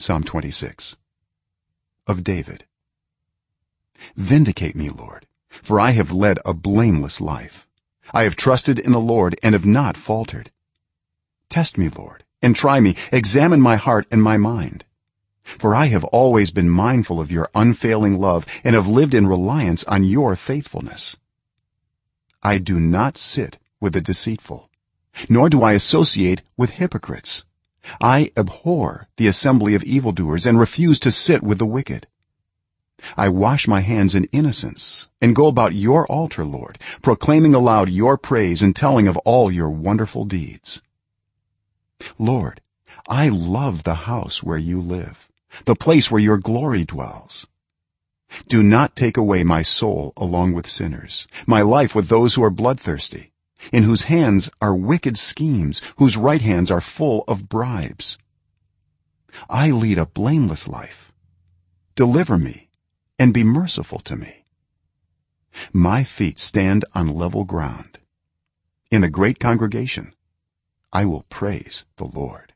psalm 26 of david. Vindicate me lord for i have led a blameless life. I have trusted in the lord and have not faltered. Test me lord and try me. Examine my heart and my mind. For i have always been mindful of your unfailing love and have lived in reliance on your faithfulness. I do not sit with the deceitful nor do i associate with hypocrites i abhor the assembly of evildoers and refuse to sit with the wicked. I wash my hands in innocence and go about your altar lord proclaiming aloud your praise and telling of all your wonderful deeds. Lord i love the house where you live the place where your glory dwells. Do not take away my soul along with sinners my life with those who are bloodthirsty in whose hands are wicked schemes whose right hands are full of bribes. I lead a blameless life. Deliver me and be merciful to me. My feet stand on level ground. In a great congregation i will praise the lord